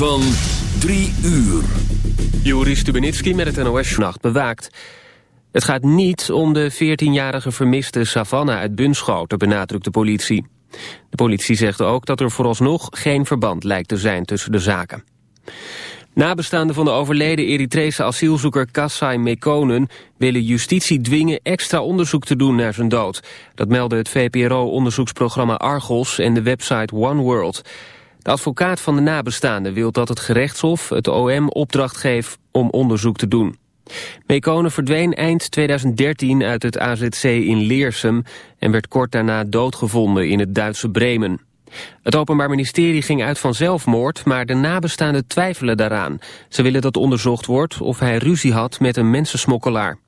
Van 3 uur. Juri Stubenitski met het NOS-nacht bewaakt. Het gaat niet om de 14-jarige vermiste Savannah uit Bunschoten, benadrukt de politie. De politie zegt ook dat er vooralsnog geen verband lijkt te zijn tussen de zaken. Nabestaanden van de overleden Eritrese asielzoeker Kassai Mekonen willen justitie dwingen extra onderzoek te doen naar zijn dood. Dat meldde het VPRO-onderzoeksprogramma Argos en de website One World. De advocaat van de nabestaanden wil dat het gerechtshof het OM opdracht geeft om onderzoek te doen. Mekonen verdween eind 2013 uit het AZC in Leersum en werd kort daarna doodgevonden in het Duitse Bremen. Het Openbaar Ministerie ging uit van zelfmoord, maar de nabestaanden twijfelen daaraan. Ze willen dat onderzocht wordt of hij ruzie had met een mensensmokkelaar.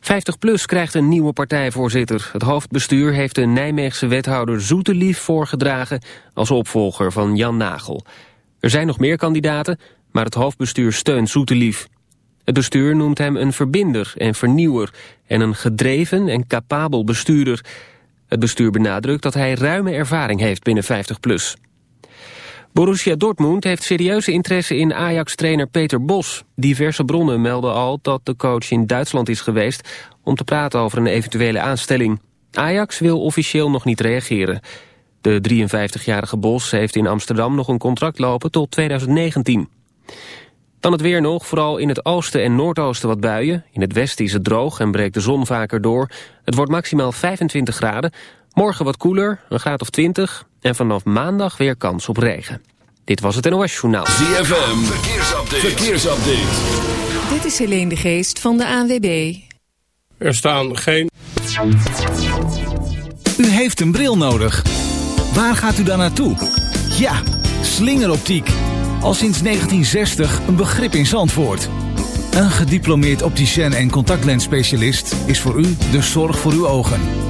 50PLUS krijgt een nieuwe partijvoorzitter. Het hoofdbestuur heeft de Nijmeegse wethouder Zoetelief voorgedragen als opvolger van Jan Nagel. Er zijn nog meer kandidaten, maar het hoofdbestuur steunt Zoetelief. Het bestuur noemt hem een verbinder en vernieuwer en een gedreven en capabel bestuurder. Het bestuur benadrukt dat hij ruime ervaring heeft binnen 50PLUS. Borussia Dortmund heeft serieuze interesse in Ajax-trainer Peter Bos. Diverse bronnen melden al dat de coach in Duitsland is geweest... om te praten over een eventuele aanstelling. Ajax wil officieel nog niet reageren. De 53-jarige Bos heeft in Amsterdam nog een contract lopen tot 2019. Dan het weer nog, vooral in het oosten en noordoosten wat buien. In het westen is het droog en breekt de zon vaker door. Het wordt maximaal 25 graden. Morgen wat koeler, een graad of 20. En vanaf maandag weer kans op regen. Dit was het NOS Journaal. ZFM, verkeersupdate. verkeersupdate. Dit is Helene de Geest van de ANWB. Er staan geen... U heeft een bril nodig. Waar gaat u dan naartoe? Ja, slingeroptiek. Al sinds 1960 een begrip in Zandvoort. Een gediplomeerd opticien en contactlensspecialist is voor u de zorg voor uw ogen.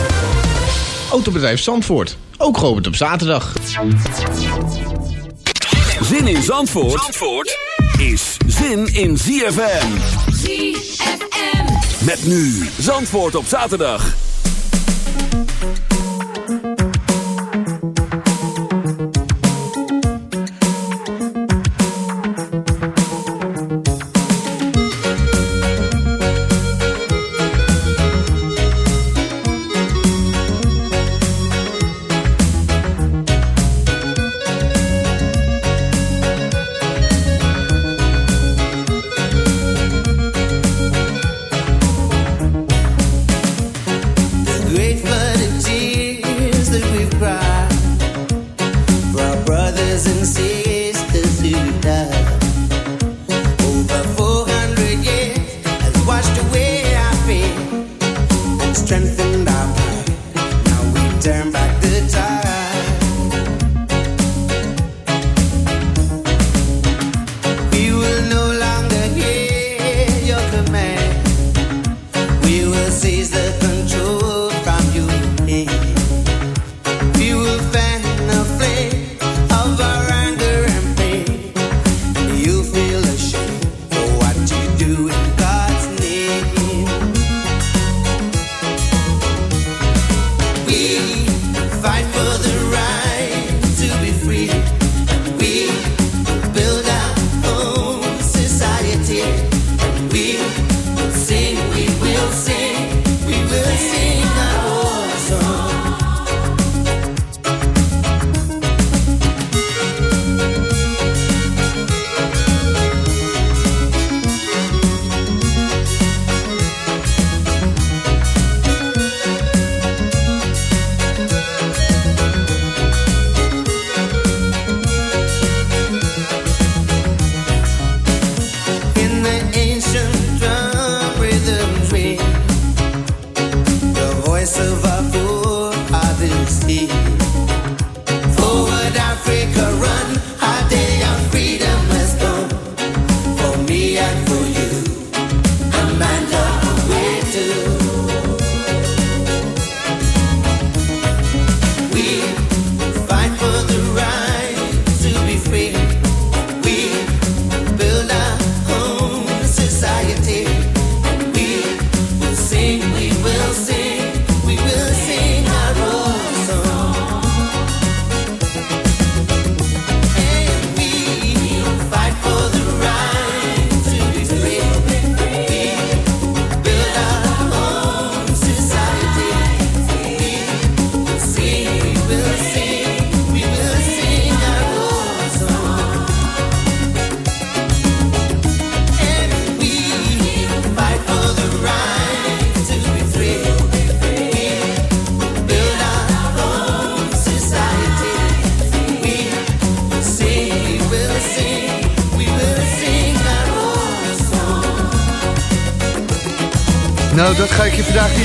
Autobedrijf Zandvoort, ook geopend op zaterdag. Zin in Zandvoort, Zandvoort is zin in ZFM. ZFM. Met nu Zandvoort op zaterdag. Nou,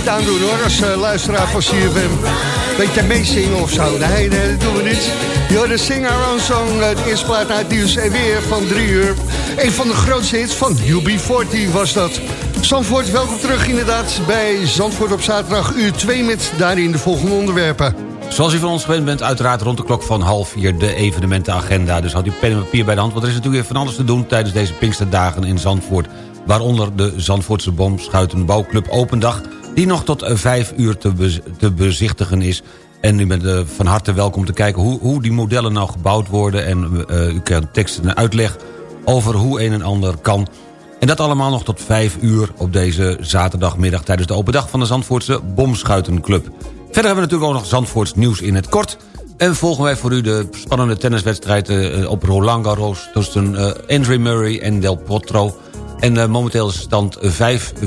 niet aandoen hoor, als uh, luisteraar van CFM. Beetje meezingen of zo. Nee, nee, dat doen we niet. Je de Sing Our Own Song, het eerste plaat uit nieuws en weer van drie uur. Een van de grootste hits van UB40 was dat. Zandvoort, welkom terug inderdaad bij Zandvoort op zaterdag uur 2 met daarin de volgende onderwerpen. Zoals u van ons gewend bent, uiteraard rond de klok van half vier de evenementenagenda. Dus houd u pen en papier bij de hand, want er is natuurlijk weer van alles te doen tijdens deze Pinksterdagen in Zandvoort. Waaronder de Zandvoortse Bomschuitenbouwclub Opendag... die nog tot vijf uur te, te bezichtigen is. En u bent uh, van harte welkom te kijken hoe, hoe die modellen nou gebouwd worden. En uh, u krijgt teksten en uitleg over hoe een en ander kan. En dat allemaal nog tot vijf uur op deze zaterdagmiddag... tijdens de open dag van de Zandvoortse Bomschuitenclub. Verder hebben we natuurlijk ook nog Zandvoorts nieuws in het kort... En volgen wij voor u de spannende tenniswedstrijd uh, op Roland Garros... tussen uh, Andre Murray en Del Potro... En uh, momenteel is stand 5-4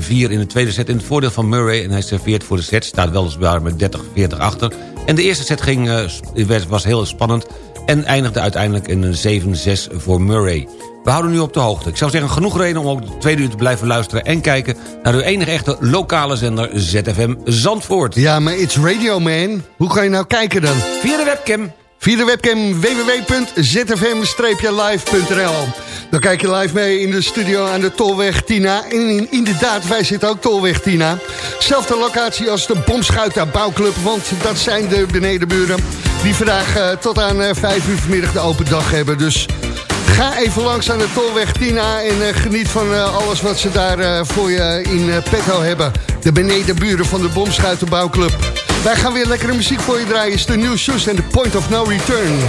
in de tweede set in het voordeel van Murray. En hij serveert voor de set, staat weliswaar met 30-40 achter. En de eerste set ging, uh, was heel spannend en eindigde uiteindelijk in een 7-6 voor Murray. We houden nu op de hoogte. Ik zou zeggen, genoeg reden om ook de tweede uur te blijven luisteren... en kijken naar uw enige echte lokale zender ZFM Zandvoort. Ja, maar it's radio, man. Hoe ga je nou kijken dan? Via de webcam. Via de webcam www.zfm-live.nl Dan kijk je live mee in de studio aan de Tolweg Tina. En inderdaad, wij zitten ook Tolweg Tina. Zelfde locatie als de Bomschuita Bouwclub, want dat zijn de benedenburen... die vandaag uh, tot aan uh, eh, 5 uur vanmiddag de open dag hebben. Dus ga even langs aan de Tolweg Tina en uh, geniet van alles wat ze daar voor je in petto hebben. De benedenburen van de Bomschuita Bouwclub. Wij gaan weer lekkere muziek voor je draaien. is de New Shoes en The Point of No Return.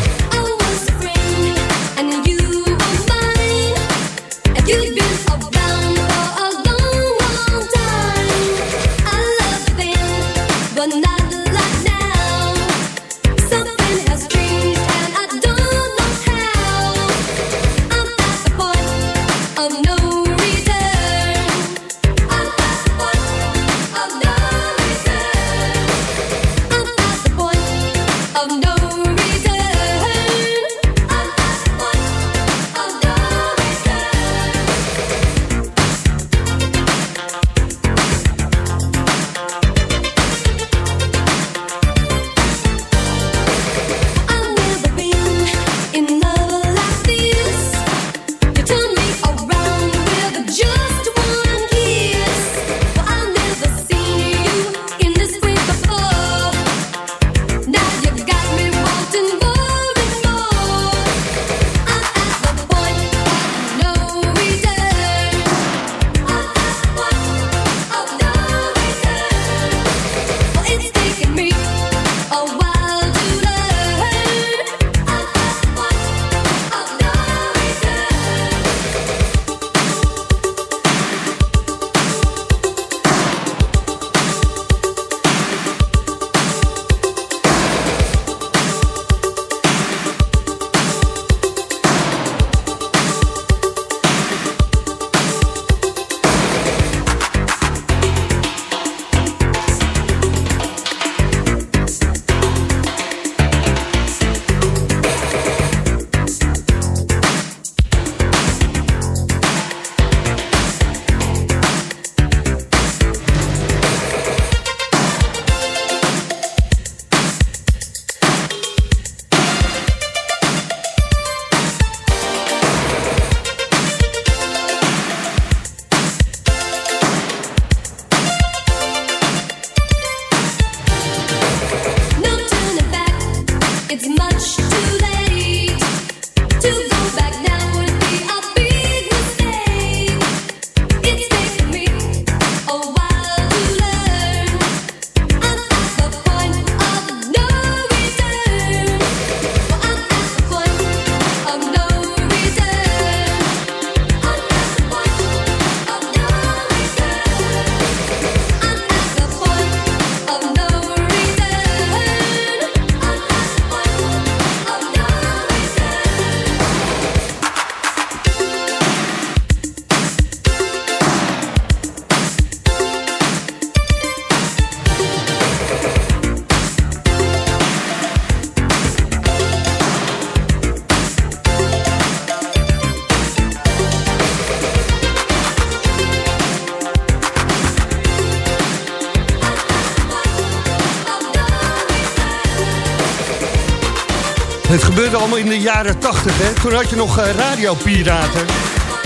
Gebeurde allemaal in de jaren 80, hè? Toen had je nog uh, radiopiraten.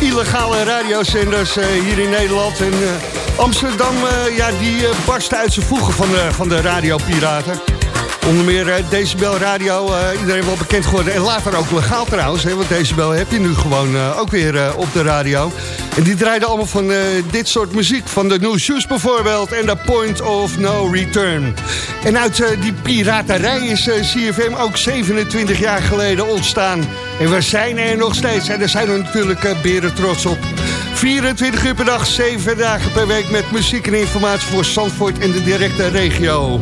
Illegale radiozenders uh, hier in Nederland. En uh, Amsterdam, ja, die barstte uit zijn voegen van de, van de radiopiraten. Onder meer Decibel Radio, iedereen wel bekend geworden. En later ook legaal trouwens, hè, want Decibel heb je nu gewoon ook weer op de radio. En die draaiden allemaal van dit soort muziek. Van de New Shoes bijvoorbeeld en The Point of No Return. En uit die piraterij is CFM ook 27 jaar geleden ontstaan. En we zijn er nog steeds. En daar zijn we natuurlijk beren trots op. 24 uur per dag, 7 dagen per week met muziek en informatie voor Zandvoort en de directe regio.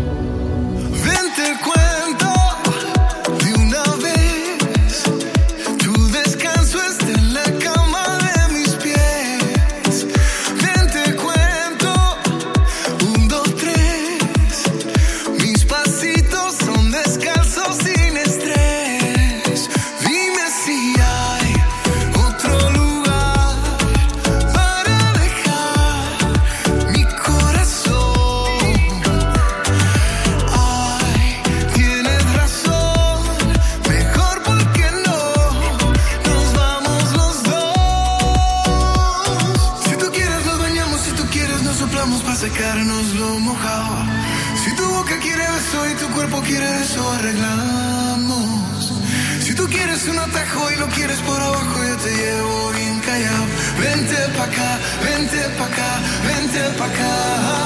espejo y lo quieres por abajo, yo te llevo bien callado. Vente pa' acá, vente pa' acá, vente pa' acá.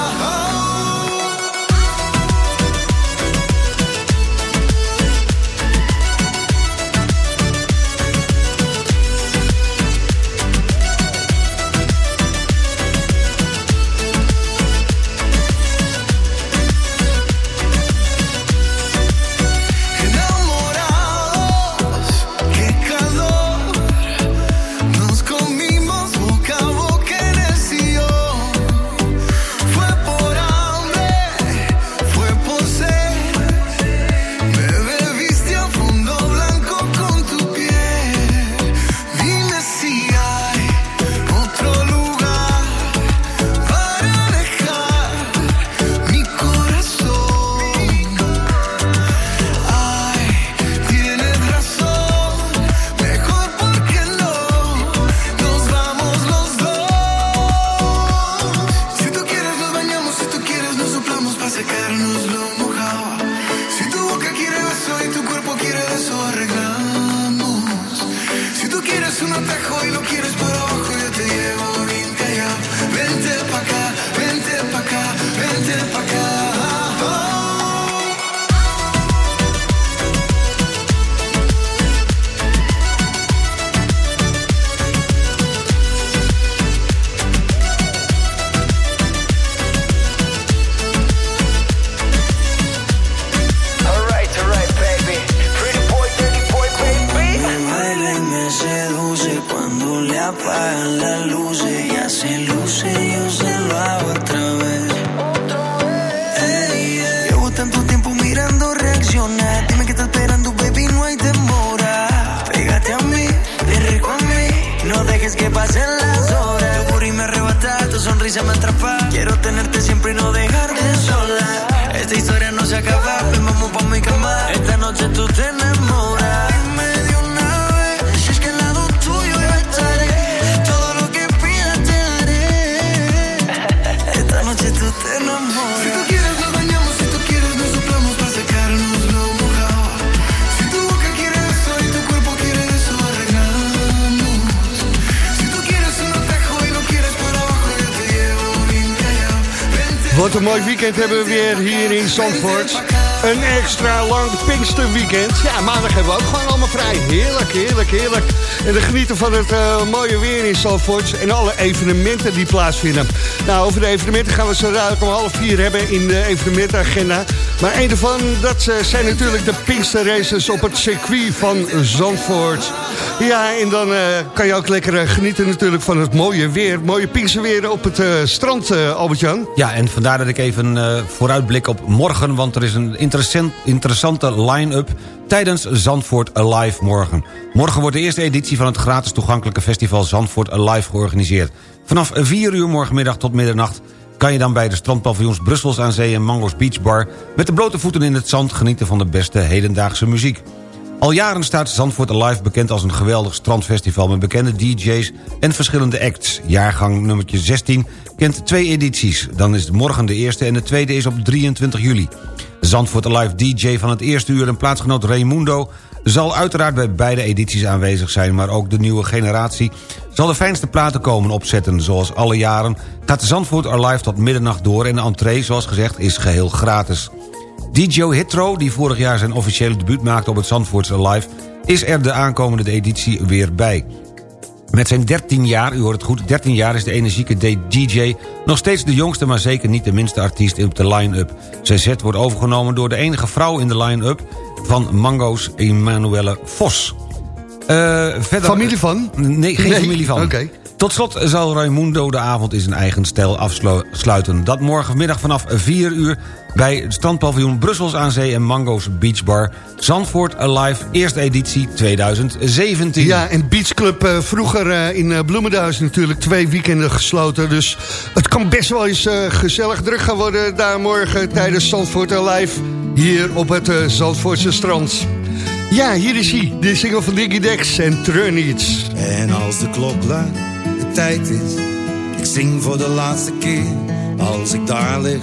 Hebben we weer hier in Zandvoort. Een extra lang Pinksterweekend. Ja, maandag hebben we ook gewoon allemaal vrij. Heerlijk, heerlijk, heerlijk. En we genieten van het uh, mooie weer in Zandvoort en alle evenementen die plaatsvinden. Nou, over de evenementen gaan we zo dadelijk om half vier hebben in de evenementagenda. Maar een daarvan, dat uh, zijn natuurlijk de Pinksterraces op het circuit van Zandvoort. Ja, en dan uh, kan je ook lekker genieten natuurlijk van het mooie weer. mooie Pinksterweer op het strand, Albert-Jan. Ja, en vandaar dat ik even vooruitblik op morgen... want er is een interessant, interessante line-up tijdens Zandvoort Alive morgen. Morgen wordt de eerste editie van het gratis toegankelijke festival Zandvoort Alive georganiseerd. Vanaf 4 uur morgenmiddag tot middernacht kan je dan bij de strandpaviljoens Brussels aan Zee en Mango's Beach Bar... met de blote voeten in het zand genieten van de beste hedendaagse muziek. Al jaren staat Zandvoort Alive bekend als een geweldig strandfestival... met bekende DJ's en verschillende acts. Jaargang nummertje 16 kent twee edities. Dan is morgen de eerste en de tweede is op 23 juli. Zandvoort Alive DJ van het eerste uur en plaatsgenoot Raimundo... zal uiteraard bij beide edities aanwezig zijn... maar ook de nieuwe generatie zal de fijnste platen komen opzetten. Zoals alle jaren gaat Zandvoort Alive tot middernacht door... en de entree, zoals gezegd, is geheel gratis. DJ Hitro, die vorig jaar zijn officiële debuut maakte op het Zandvoortse Live... is er de aankomende editie weer bij. Met zijn 13 jaar, u hoort het goed, 13 jaar is de energieke DJ... nog steeds de jongste, maar zeker niet de minste artiest op de line-up. Zijn set wordt overgenomen door de enige vrouw in de line-up... van Mango's Emanuele Vos. Uh, verder, familie van? Nee, geen familie van. Oké. Tot slot zal Raimundo de avond in zijn eigen stijl afsluiten. Dat morgenmiddag vanaf 4 uur bij het strandpaviljoen Brussels aan Zee en Mango's Beach Bar. Zandvoort Alive, eerste editie 2017. Ja, en Beach Club uh, vroeger uh, in uh, Bloemendaal natuurlijk twee weekenden gesloten. Dus het kan best wel eens gezellig druk gaan worden daar morgen tijdens Zandvoort Alive. Hier op het Zandvoortse strand. Ja, hier is hij, de single van Diggy Dex en Treunits. En als de klok luidt tijd is. Ik zing voor de laatste keer, als ik daar lig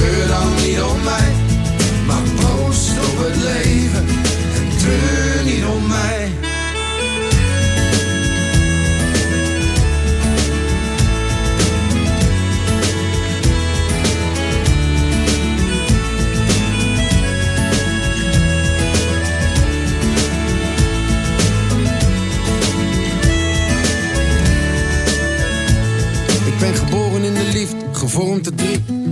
Treur niet om mij op het leven en treur niet om mij. Ik ben geboren in de liefde, gevormd te drie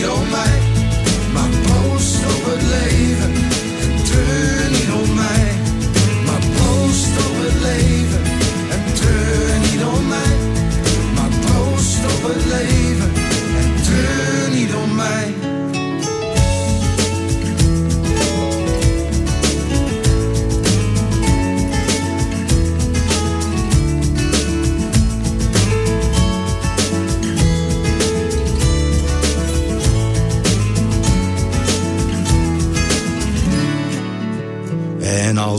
Treur dan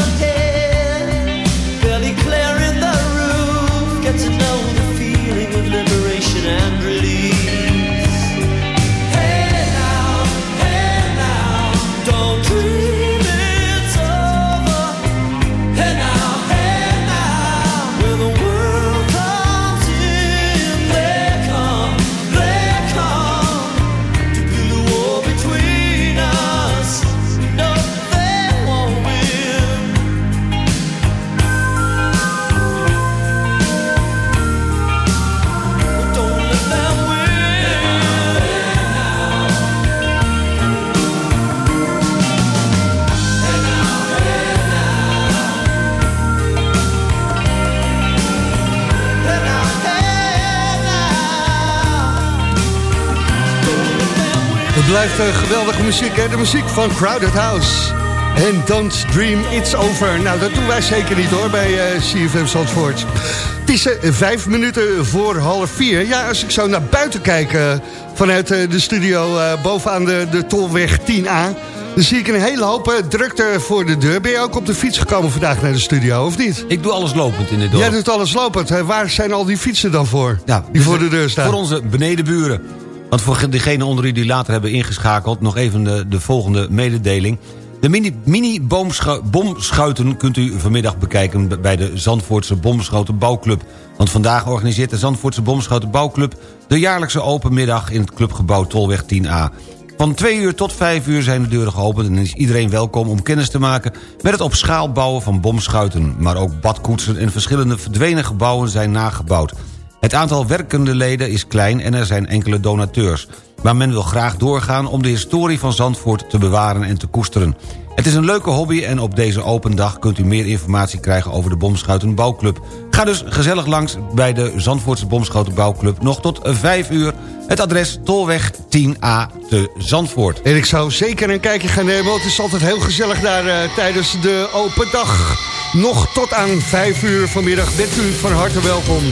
Shadows ahead, geweldige muziek, hè? De muziek van Crowded House. En Don't Dream It's Over. Nou, dat doen wij zeker niet hoor, bij eh, CFM Zandvoort. Het is eh, vijf minuten voor half vier. Ja, als ik zo naar buiten kijk eh, vanuit de studio bovenaan de, de Tolweg 10A... dan zie ik een hele hoop drukte voor de deur. Ben je ook op de fiets gekomen vandaag naar de studio, of niet? Ik doe alles lopend in dit dorp. Jij doet alles lopend. Waar zijn al die fietsen dan voor? Ja, die voor de deur staan. Voor onze benedenburen. Want voor degenen onder u die later hebben ingeschakeld... nog even de, de volgende mededeling. De mini- mini-bomschuiten kunt u vanmiddag bekijken... bij de Zandvoortse Bomschoten Bouwclub. Want vandaag organiseert de Zandvoortse Bomschoten Bouwclub... de jaarlijkse openmiddag in het clubgebouw Tolweg 10A. Van 2 uur tot 5 uur zijn de deuren geopend... en is iedereen welkom om kennis te maken... met het op schaal bouwen van bomschuiten. Maar ook badkoetsen en verschillende verdwenen gebouwen zijn nagebouwd. Het aantal werkende leden is klein en er zijn enkele donateurs. Maar men wil graag doorgaan om de historie van Zandvoort te bewaren en te koesteren. Het is een leuke hobby en op deze open dag kunt u meer informatie krijgen over de Bomschuitenbouwclub. Ga dus gezellig langs bij de Zandvoortse Bomschuitenbouwclub nog tot 5 uur. Het adres Tolweg 10A te Zandvoort. En ik zou zeker een kijkje gaan nemen, want het is altijd heel gezellig daar eh, tijdens de open dag. Nog tot aan 5 uur vanmiddag bent u van harte welkom.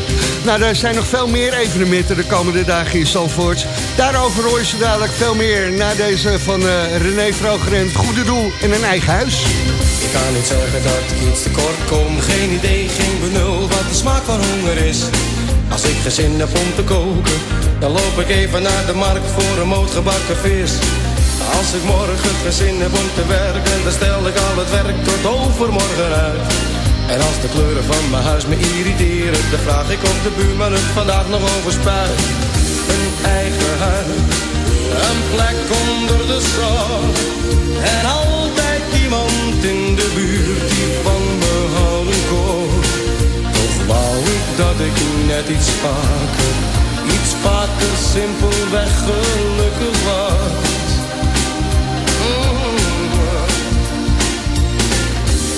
Nou, er zijn nog veel meer evenementen de komende dagen in Zandvoort. Daarover hoor je zo dadelijk veel meer na deze van eh, René Vroger Goede Doel en een eigen huis. Ik kan niet zeggen dat ik iets tekort kom. Geen idee, geen benul wat de smaak van honger is. Als ik heb om te koken, dan loop ik even naar de markt voor een moot gebakken vis. Als ik morgen geen zin heb om te werken, dan stel ik al het werk tot overmorgen uit. En als de kleuren van mijn huis me irriteren, dan vraag ik of de buurman het vandaag nog over spuit. Een eigen huis, een plek onder de zon. En altijd iemand in de buurt die van me houden kon. Toch wou ik dat ik net iets vaker, iets vaker simpelweg gelukkig was.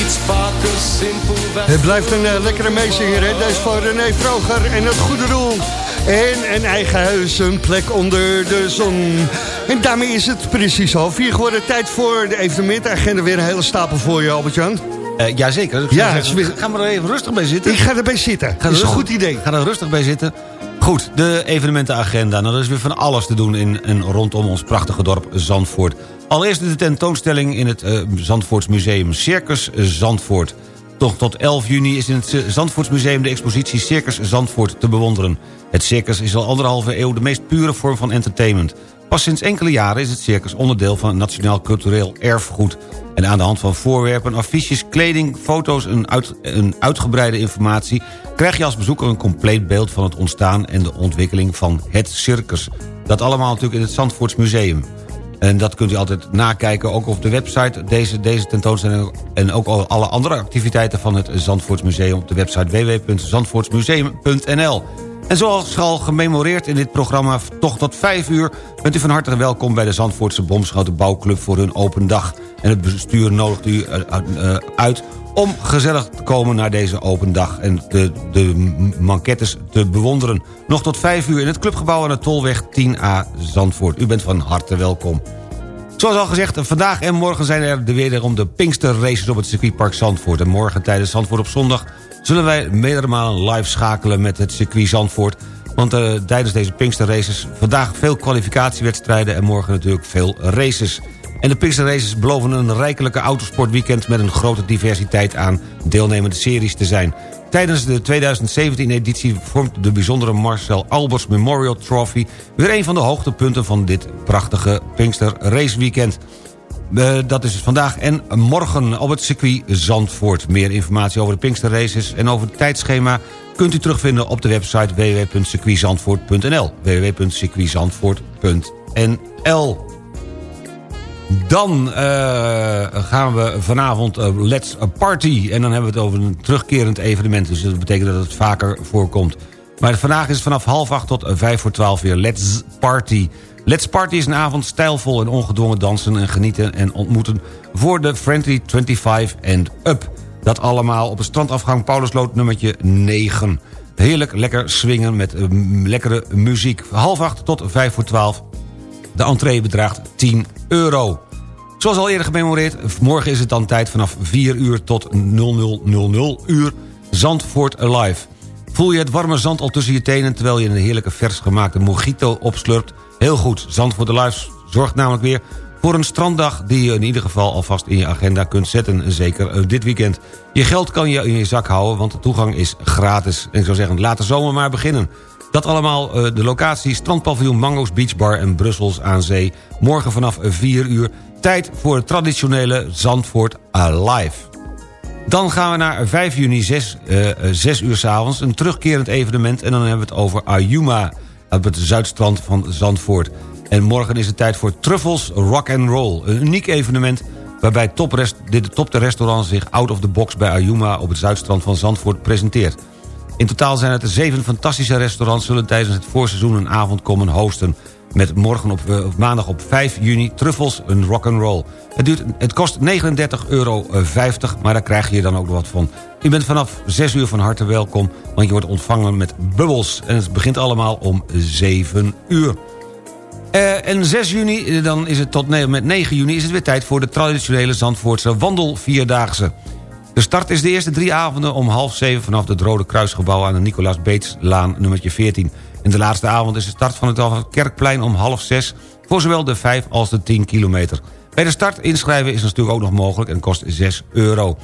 iets vaker simpelweg... Het blijft een eh, lekkere meezinger, hè? Deze van René Vroger en het goede doel. En een eigen huis, een plek onder de zon. En daarmee is het precies half vier geworden. Tijd voor de evenementagenda. Weer een hele stapel voor je, Albert-Jan. Eh, jazeker. Dus ik Ja, zou het is zeggen, weer- Ga maar er even rustig bij zitten. Ik ga erbij zitten. Ga er Dat is een goed idee. Ga er rustig bij zitten. Goed, de evenementenagenda. Nou, er is weer van alles te doen in en rondom ons prachtige dorp Zandvoort. Allereerst de tentoonstelling in het eh Zandvoortsmuseum Circus Zandvoort. Toch tot 11 juni is in het eh, Zandvoortsmuseum de expositie Circus Zandvoort te bewonderen. Het circus is al anderhalve eeuw de meest pure vorm van entertainment. Pas sinds enkele jaren is het circus onderdeel van het Nationaal Cultureel Erfgoed. En aan de hand van voorwerpen, affiches, kleding, foto's en uit, uitgebreide informatie... krijg je als bezoeker een compleet beeld van het ontstaan en de ontwikkeling van het circus. Dat allemaal natuurlijk in het Zandvoorts Museum. En dat kunt u altijd nakijken, ook op de website. Deze, deze tentoonstelling en ook al alle andere activiteiten van het Zandvoortsmuseum... op de website www.zandvoortsmuseum.nl. En zoals al gememoreerd in dit programma, toch tot 5 uur... bent u van harte welkom bij de Zandvoortse Bomschouten Bouwclub voor hun open dag. En het bestuur nodigt u eh, uit om gezellig te komen naar deze open dag... en de, de manquettes te bewonderen. Nog tot 5 uur in het clubgebouw aan de Tolweg 10A Zandvoort. U bent van harte welkom. Zoals al gezegd, vandaag en morgen zijn er de wederom de Pinkster Races op het circuitpark Zandvoort. En morgen tijdens Zandvoort op zondag zullen wij meerdere malen live schakelen met het circuit Zandvoort. Want eh, tijdens deze Pinkster Races vandaag veel kwalificatiewedstrijden en morgen natuurlijk veel races. En de Pinkster Races beloven een rijkelijke autosportweekend met een grote diversiteit aan deelnemende series te zijn. Tijdens de 2017-editie vormt de bijzondere Marcel Albers Memorial Trophy... weer een van de hoogtepunten van dit prachtige Pinkster Raceweekend. Eh, dat is vandaag en morgen op het circuit Zandvoort. Meer informatie over de Pinkster Races en over het tijdschema... kunt u terugvinden op de website www.circuitzandvoort.nl www.circuitzandvoort.nl dan eh, gaan we vanavond eh, Let's Party. En dan hebben we het over een terugkerend evenement. Dus dat betekent dat het vaker voorkomt. Maar vandaag is vanaf half acht tot vijf voor twaalf weer Let's Party. Let's Party is een avond stijlvol en ongedwongen dansen en genieten en ontmoeten... voor de Friendly 25 and Up. Dat allemaal op het strandafgang Paulusloot nummertje 9. Heerlijk lekker swingen met eh, lekkere muziek. Half acht tot vijf voor twaalf. De entree bedraagt 10 euro. Zoals al eerder gememoreerd, morgen is het dan tijd vanaf 4 uur tot 0000 uur Zandvoort Alive. Voel je het warme zand al tussen je tenen... terwijl je een heerlijke vers gemaakte mojito opslurpt? Heel goed, Zandvoort Alive zorgt namelijk weer voor een stranddag... die je in ieder geval alvast in je agenda kunt zetten. Zeker eh, dit weekend. Je geld kan je in je zak houden, want de toegang is gratis. En ik zou zeggen, laat de zomer maar beginnen. Dat allemaal eh, de locatie Strandpaviljoen Mango's Beach Bar en Brussels aan Zee. Morgen vanaf 4 uur. Tijd voor het traditionele Zandvoort Alive. Dan gaan we naar 5 juni, 6, uh, 6 uur s'avonds. Een terugkerend evenement. En dan hebben we het over Ayuma. Op het zuidstrand van Zandvoort. En morgen is het tijd voor Truffles Rock and Roll. Een uniek evenement waarbij toprest, dit top de restaurant zich out of the box bij Ayuma... op het zuidstrand van Zandvoort presenteert. In totaal zijn het zeven fantastische restaurants... zullen tijdens het voorseizoen een avond komen hosten. Met morgen op, eh, maandag op 5 juni Truffles een rock'n'roll. Het, duurt, het kost 39,50 euro, maar daar krijg je dan ook wat van. U bent vanaf 6 uur van harte welkom, want je wordt ontvangen met bubbels. En het begint allemaal om 7 uur. Eh, en 6 juni, eh, dan is het tot met 9 juni... is het weer tijd voor de traditionele Zandvoortse wandelvierdaagse. De start is de eerste drie avonden om half zeven... vanaf het Rode Kruisgebouw aan de Nicolaas Beetslaan nummertje 14. En de laatste avond is de start van het Kerkplein om half zes... voor zowel de 5 als de 10 kilometer. Bij de start inschrijven is natuurlijk ook nog mogelijk en kost 6 euro.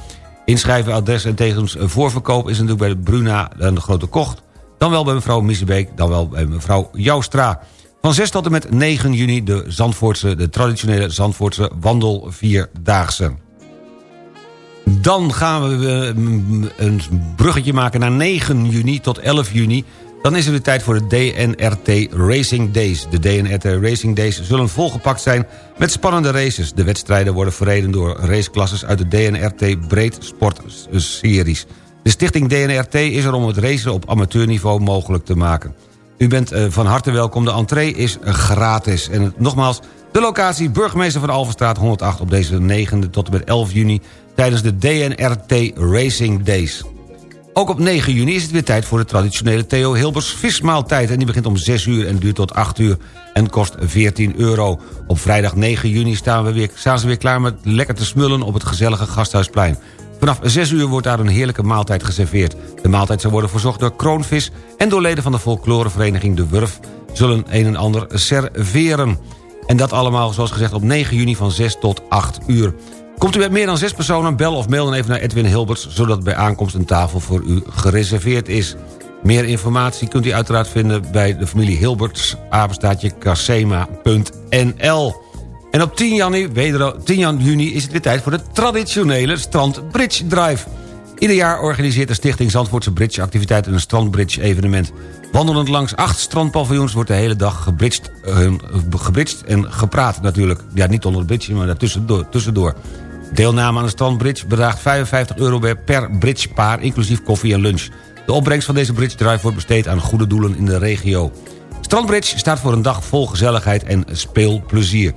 Inschrijven, adres en tegens voorverkoop is natuurlijk bij de Bruna de Grote Kocht... dan wel bij mevrouw Missebeek, dan wel bij mevrouw Joustra... Van 6 tot en met 9 juni de, Zandvoortse, de traditionele Zandvoortse wandelvierdaagse. Dan gaan we eh, een bruggetje maken naar 9 juni tot 11 juni. Dan is het weer tijd voor de DNRT Racing Days. De DNRT Racing Days zullen volgepakt zijn met spannende races. De wedstrijden worden verreden door raceklasses uit de DNRT Breed Sport Series. De stichting DNRT is er om het racen op amateurniveau mogelijk te maken. U bent eh, van harte welkom. De entree is gratis. En nogmaals, de locatie burgemeester van Alvenstraat 108... op deze 9e tot en met 11 juni... tijdens de DNRT Racing Days. Ook op 9 juni is het weer tijd voor de traditionele Theo Hilbers vismaaltijd. En die begint om 6 uur en duurt tot 8 uur en kost 14 euro. Op vrijdag 9 juni staan, we weer, staan ze weer klaar met lekker te smullen op het gezellige Gasthuisplein. Vanaf 6 uur wordt daar een heerlijke maaltijd geserveerd. De maaltijd zal worden verzorgd door Kroonvis... en door leden van de folklorevereniging De Wurf... zullen een en ander serveren. En dat allemaal, zoals gezegd, op 9 juni van 6 tot 8 uur. Komt u met meer dan 6 personen, bel of mail dan even naar Edwin Hilberts... zodat bij aankomst een tafel voor u gereserveerd is. Meer informatie kunt u uiteraard vinden bij de familie Hilberts... apenstaatje casema.nl. En op 10 juni, weder, 10 juni is het weer tijd voor de traditionele strand Bridge Drive. Ieder jaar organiseert de stichting Zandvoortse Bridge activiteiten een strandbridge evenement. Wandelend langs acht strandpaviljoens wordt de hele dag gebridged, uh, gebridged en gepraat natuurlijk. Ja, niet onder de bridge, maar daartussendoor. Tussendoor. Deelname aan de strandbridge bedraagt 55 euro per bridgepaar, inclusief koffie en lunch. De opbrengst van deze bridge drive wordt besteed aan goede doelen in de regio. Strandbridge staat voor een dag vol gezelligheid en speelplezier.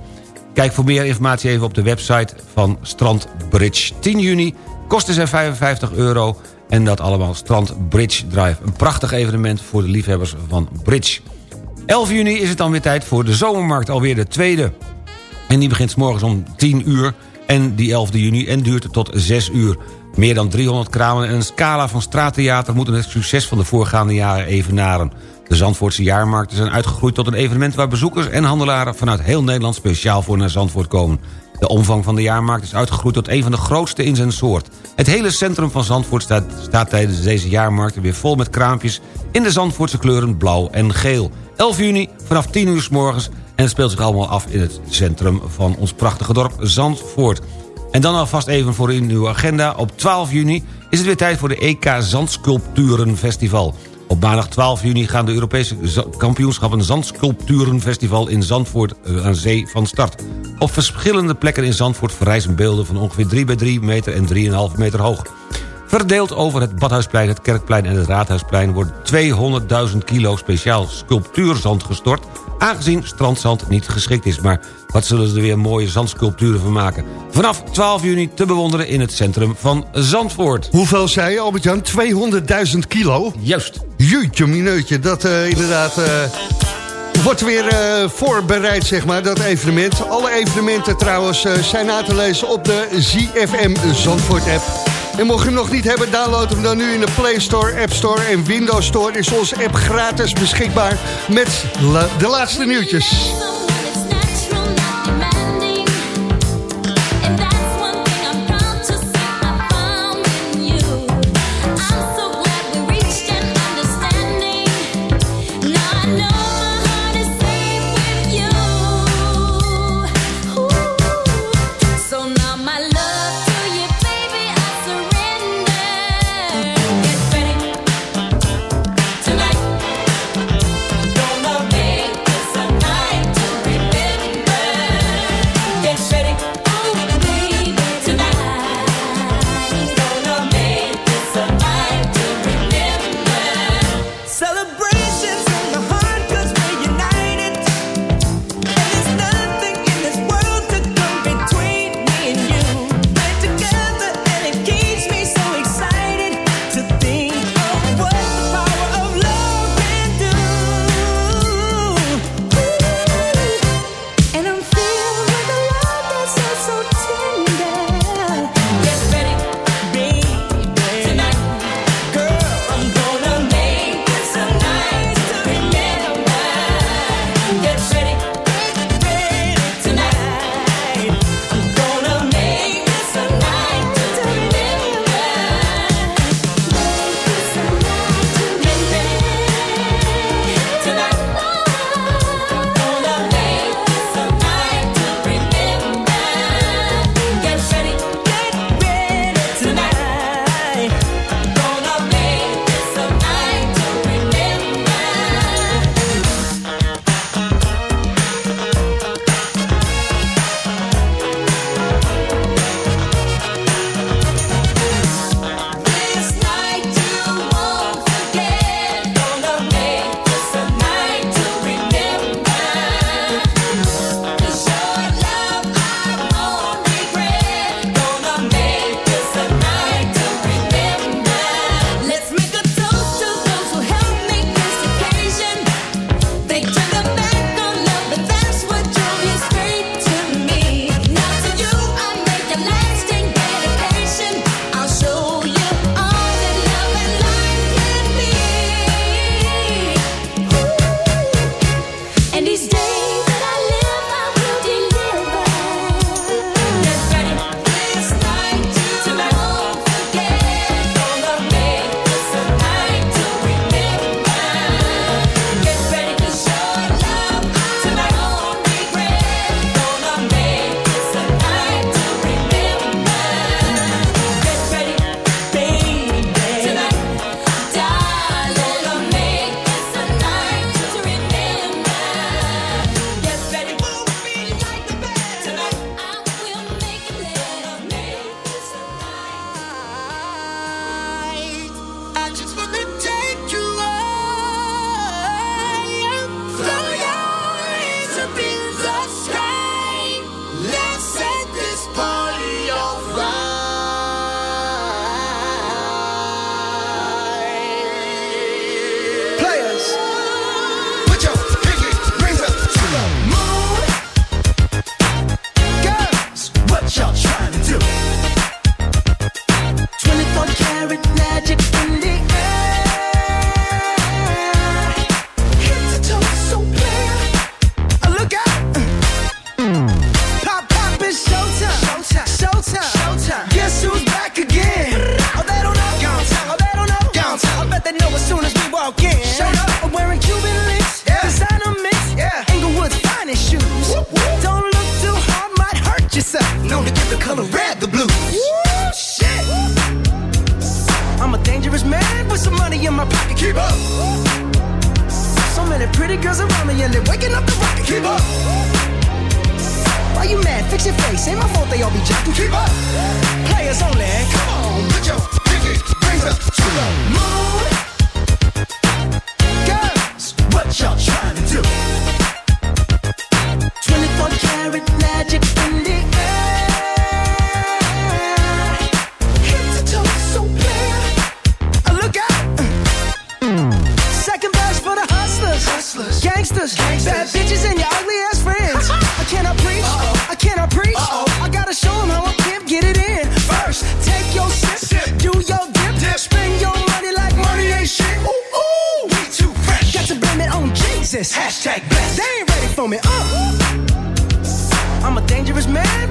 Kijk voor meer informatie even op de website van Strandbridge. 10 juni kosten ze 55 euro en dat allemaal Strand Bridge Drive. Een prachtig evenement voor de liefhebbers van Bridge. 11 juni is het dan weer tijd voor de zomermarkt, alweer de tweede. En die begint morgens om 10 uur en die 11 juni en duurt tot 6 uur. Meer dan 300 kramen en een scala van straattheater... moeten het succes van de voorgaande jaren evenaren. De Zandvoortse jaarmarkten zijn uitgegroeid tot een evenement... waar bezoekers en handelaren vanuit heel Nederland speciaal voor naar Zandvoort komen. De omvang van de jaarmarkt is uitgegroeid tot een van de grootste in zijn soort. Het hele centrum van Zandvoort staat, staat tijdens deze jaarmarkt weer vol met kraampjes... in de Zandvoortse kleuren blauw en geel. 11 juni vanaf 10 uur s morgens en speelt zich allemaal af in het centrum van ons prachtige dorp Zandvoort. En dan alvast even voor in uw agenda. Op 12 juni is het weer tijd voor de EK Zandsculpturenfestival. Op maandag 12 juni gaan de Europese kampioenschappen Zandsculpturenfestival in Zandvoort eh, aan zee van start. Op verschillende plekken in Zandvoort verrijzen beelden van ongeveer 3 bij 3 meter en 3,5 meter hoog. Verdeeld over het Badhuisplein, het Kerkplein en het Raadhuisplein... wordt 200.000 kilo speciaal sculptuurzand gestort... aangezien strandzand niet geschikt is. Maar wat zullen ze er weer mooie zandsculpturen van maken? Vanaf 12 juni te bewonderen in het centrum van Zandvoort. Hoeveel zei je, Albert-Jan? 200.000 kilo? Juist. Jeetje, mineutje. Dat eh, inderdaad... eh, wordt weer eh, voorbereid, zeg maar, dat evenement. Alle evenementen trouwens zijn na te lezen op de ZFM Zandvoort-app. En mocht je hem nog niet hebben, download hem dan nu in de Play Store, App Store en Windows Store. Is onze app gratis beschikbaar met de laatste nieuwtjes.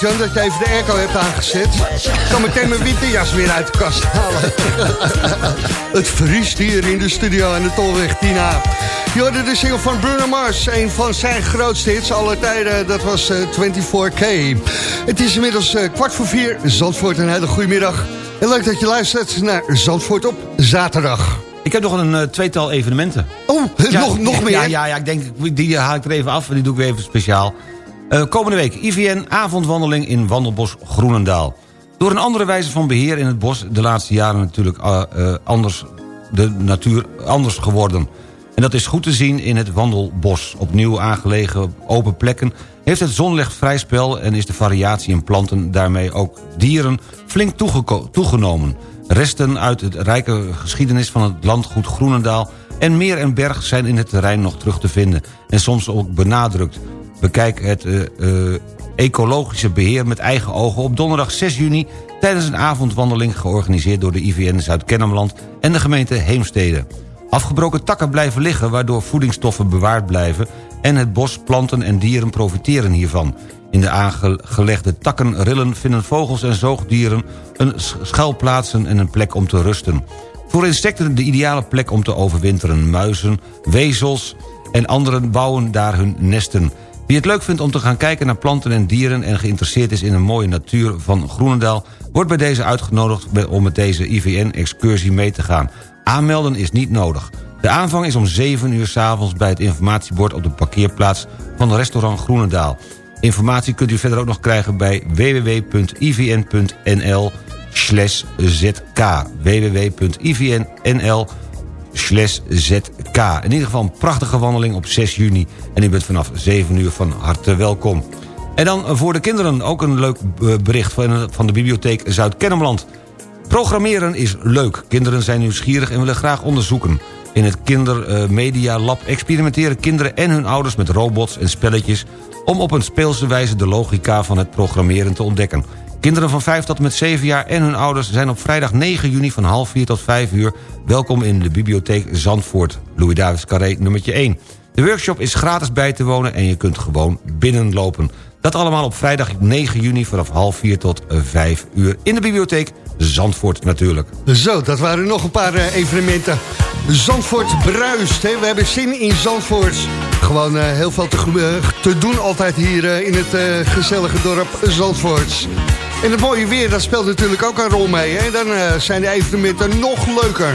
Albert-Jan dat je even de airco hebt aangezet. Ik kan meteen mijn winterjas weer uit de kast halen. Het vriest hier in de studio aan de Tolweg Tina. Je hoorde de single van Bruno Mars, een van zijn grootste hits aller tijden. Dat was eh, 24K. Het is inmiddels eh, kwart voor vier. Zandvoort, een hele goede middag. En leuk dat je luistert naar Zandvoort op zaterdag. Ik heb nog een eh, tweetal evenementen. Oh, nog, nog meer? Ja, ja, ja, ik denk, die haal ik er even af en die doe ik weer even speciaal. Eh, komende week, IVN avondwandeling in Wandelbos Groenendaal. Door een andere wijze van beheer in het bos... de laatste jaren natuurlijk eh, eh, anders, de natuur anders geworden. En dat is goed te zien in het Wandelbos. Opnieuw aangelegen open plekken heeft het zonlicht vrij spel... en is de variatie in planten, daarmee ook dieren, flink toegenomen. Resten uit het rijke geschiedenis van het landgoed Groenendaal... en meer en berg zijn in het terrein nog terug te vinden... en soms ook benadrukt. Bekijk het eh, eh, ecologische beheer met eigen ogen op donderdag 6 juni... tijdens een avondwandeling georganiseerd door de IVN Zuid-Kennemerland... en de gemeente Heemstede. Afgebroken takken blijven liggen waardoor voedingsstoffen bewaard blijven... en het bos, planten en dieren profiteren hiervan. In de aangelegde takkenrillen vinden vogels en zoogdieren... een sch- schuilplaatsen en een plek om te rusten. Voor insecten de ideale plek om te overwinteren. Muizen, wezels en anderen bouwen daar hun nesten. Wie het leuk vindt om te gaan kijken naar planten en dieren... en geïnteresseerd is in de mooie natuur van Groenendaal... wordt bij deze uitgenodigd om met deze IVN-excursie mee te gaan. Aanmelden is niet nodig. De aanvang is om 7 uur s'avonds bij het informatiebord... op de parkeerplaats van restaurant Groenendaal. Informatie kunt u verder ook nog krijgen bij www.ivn.nl zk www.ivn.nl zk In ieder geval een prachtige wandeling op 6 juni... en u bent vanaf 7 uur van harte welkom. En dan voor de kinderen ook een leuk eh, bericht van de bibliotheek Zuid-Kennemerland. Programmeren is leuk. Kinderen zijn nieuwsgierig en willen graag onderzoeken. In het Kindermedia Lab experimenteren kinderen en hun ouders met robots en spelletjes... om op een speelse wijze de logica van het programmeren te ontdekken. Kinderen van 5 tot met 7 jaar en hun ouders zijn op vrijdag 9 juni van half 4 tot 5 uur... welkom in de bibliotheek Zandvoort, Louis Davids Carré nummertje 1. De workshop is gratis bij te wonen en je kunt gewoon binnenlopen. Dat allemaal op vrijdag 9 juni vanaf half 4 tot 5 uur in de bibliotheek Zandvoort natuurlijk. Zo, dat waren nog een paar eh, evenementen. Zandvoort bruist. Hè? We hebben zin in Zandvoort. Gewoon eh, heel veel te, te doen altijd hier eh, in het gezellige dorp Zandvoort. En het mooie weer, dat speelt natuurlijk ook een rol mee. Hè? Dan eh, zijn de evenementen nog leuker.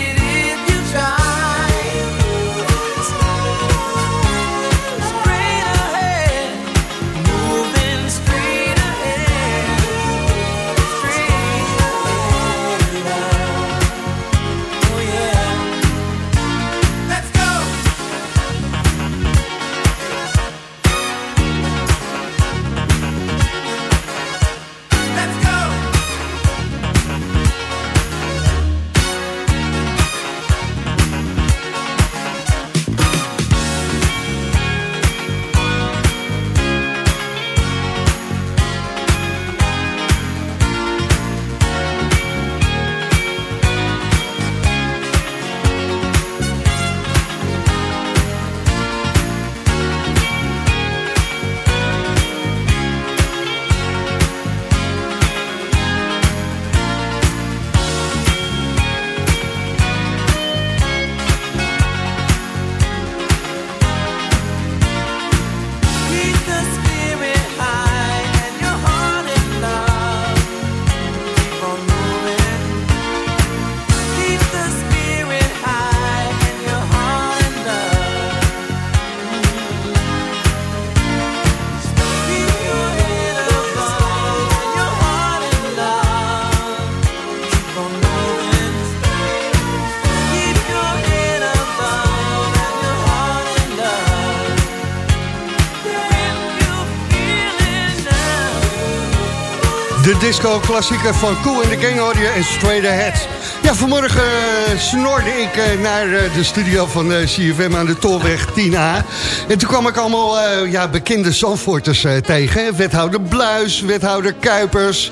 disco-klassieker van Cool in the Gang hoor je en Straight Ahead. Ja, vanmorgen eh, snorde ik eh, naar eh, de studio van CFM aan de Tolweg 10A. En toen kwam ik allemaal ja, bekende Zandvoorters tegen. Wethouder Bluis, wethouder Kuipers,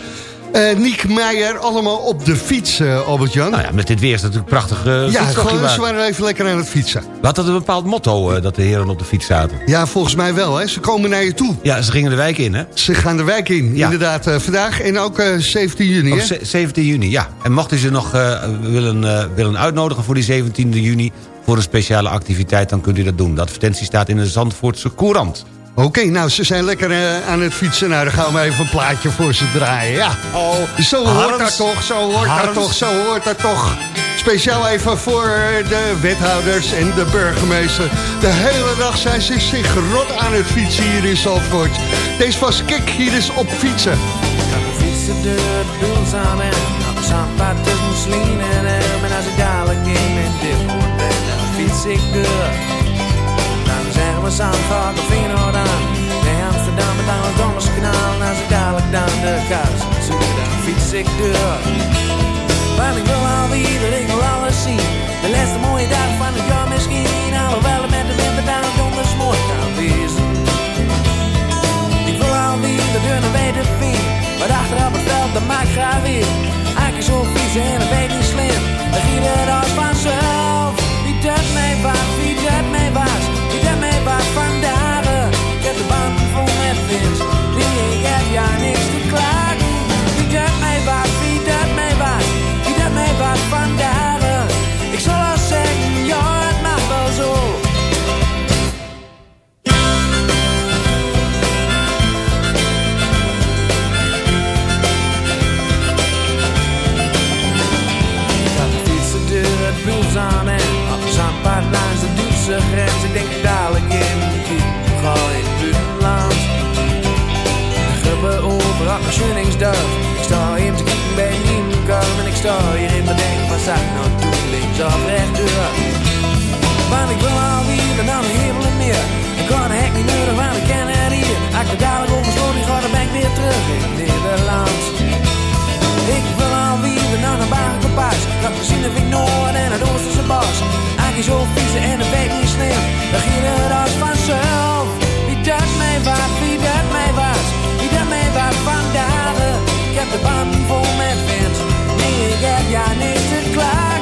eh Niek Meijer. Allemaal op de fiets, eh, Albert-Jan. Nou ja, met dit weer is het natuurlijk prachtig uh, ja, gewoon, ze waren even lekker aan het fietsen. Had dat een bepaald motto dat de heren op de fiets zaten? Ja, volgens mij wel. Hè. Ze komen naar je toe. Ja, ze gingen de wijk in, hè? Ze gaan de wijk in, Ja. inderdaad. vandaag en ook eh, 17 juni, hè? ze- 17 juni, ja. En mochten ze nog willen, willen uitnodigen voor die 17 juni... voor een speciale activiteit, dan kunt u dat doen. De advertentie staat in de Zandvoortse Courant. Oké, nou, ze zijn lekker eh, aan het fietsen. Nou, dan gaan we even een plaatje voor ze draaien. Ja, Oh, zo hoort Harms. dat toch, zo hoort dat toch, zo hoort dat toch. Speciaal even voor de wethouders en de burgemeester. De hele dag zijn ze zich rot aan het fietsen hier in Zandvoort. Deze was Kik, hier is op fietsen. fietsen de doels aan en op zandpad tussen Slien en hem. En als ik dadelijk in mijn ben, dan fiets ik door. Dan zeggen we Zandvoort of Feyenoord aan. En als ik dadelijk dan de kous zoek, dan fiets ik door. Want ik wil alweer, dat ik wil alles zien. De laatste mooie dag van het jaar misschien. Alhoewel het met de winter dan donders mooi kan wezen. Ik wil alweer de deur naar weten vind. Maar achter op het veld, dat maakt graag weer. Eigenlijk zo fietsen en dat weet niet slim. Dan giet het als vanzelf. Wie dat mij was, Eigenlijk zo vies en week niet sneeuw. Dan ging het als vanzelf. Wie dat mij was, wie dat mij was. Wie dat mij was vandaag. Ik heb de band vol met wind. Nee, ik heb ja niks te klagen.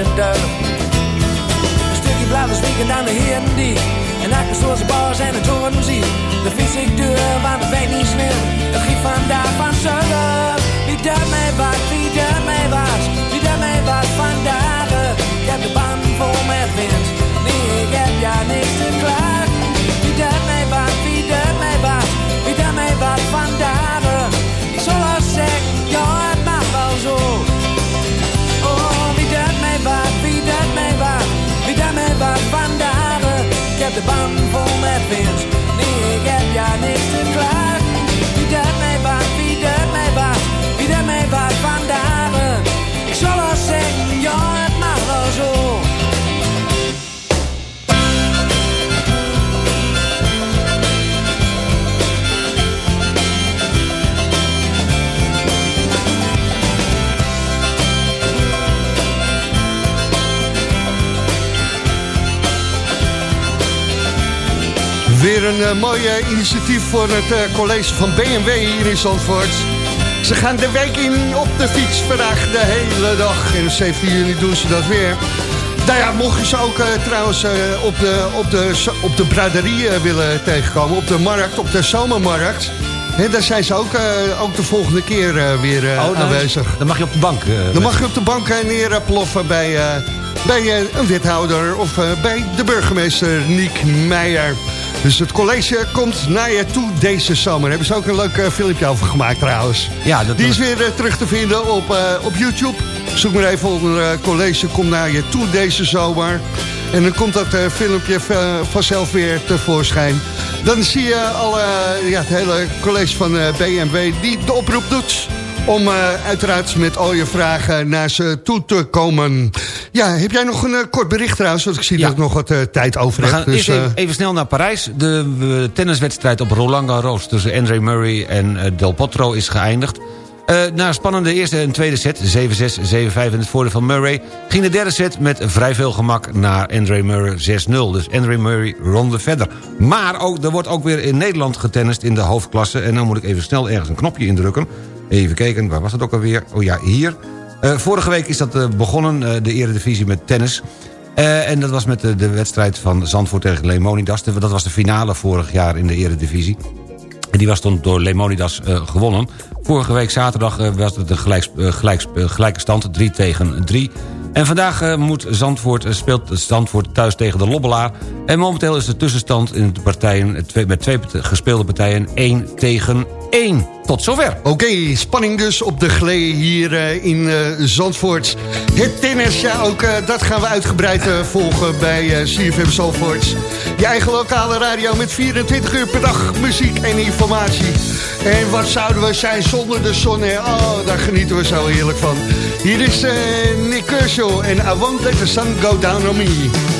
Een stukje blauwe spieken aan de heren die En akker zoals de bars en de toren zie De vis ik deur, want het weet niet snel Het giet vandaag van zuiden. Wie dat mij was, wie dat mij was Wie dat mij was vandaag Ik heb de band vol met wind Nee, ik heb ja niks te klagen een eh, mooie initiatief voor het eh, college van BMW hier in Zandvoort. Ze gaan de week in op de fiets vandaag de hele dag. En op 17 juni doen ze dat weer. Nou ja, mocht je ze ook eh, trouwens op, de, op, de, op de braderie willen tegenkomen, op de markt, op de zomermarkt. Hè, daar zijn ze ook, ook de volgende keer weer Oh, dan- aanwezig. Dan mag je op de bank. Dan mag je op de bank neerploffen bij, bij een wethouder of bij de burgemeester Niek Meijer. Dus het college komt naar je toe deze zomer. Hebben ze ook een leuk eh, filmpje over gemaakt trouwens. Ja, dat Die is weer eh, terug te vinden op, eh, op YouTube. Zoek maar even onder college komt naar je toe deze zomer. En dan komt dat filmpje va- vanzelf weer tevoorschijn. Dan zie je alle, ja, het hele college van BMW die de oproep doet om eh, uiteraard met al je vragen naar ze toe te komen. Ja, heb jij nog een eh, kort bericht trouwens? Want ik zie dat ik nog wat eh, tijd over We heb. gaan Dus, even, even snel naar Parijs. De tenniswedstrijd op Roland Garros tussen Andre Murray en Del Potro is geëindigd. Na een spannende eerste en tweede set, 7-6, 7-5 in het voordeel van Murray... ging de derde set met vrij veel gemak naar Andre Murray 6-0. Dus Andre Murray ronde verder. Maar ook, er wordt ook weer in Nederland getennist in de hoofdklasse. En dan moet ik even snel ergens een knopje indrukken. Even kijken, waar was het ook alweer? Oh ja, hier. Eh, vorige week is dat eh, begonnen, eh, de eredivisie met tennis... En dat was met de, de wedstrijd van Zandvoort tegen Lemonidas. Dat was de finale vorig jaar in de eredivisie. En die was toen door Lemonidas eh, gewonnen. Vorige week zaterdag was het een gelijks, gelijks, gelijke stand, 3 tegen 3. En vandaag moet Zandvoort, speelt Zandvoort thuis tegen de Lobbelaar. En momenteel is de tussenstand in de partijen, met twee gespeelde partijen 1 tegen 1. Tot zover. Oké, spanning dus op de glee hier eh, in eh, Zandvoort. Het tennis, ja, ook eh, dat gaan we uitgebreid volgen bij CFM Zandvoort. Je eigen lokale radio met 24 uur per dag muziek en informatie. En wat zouden we zijn zonder de zon? hè? Oh, daar genieten we zo heerlijk van. Hier is Nick Kershaw en I Won't Let The Sun Go Down On Me.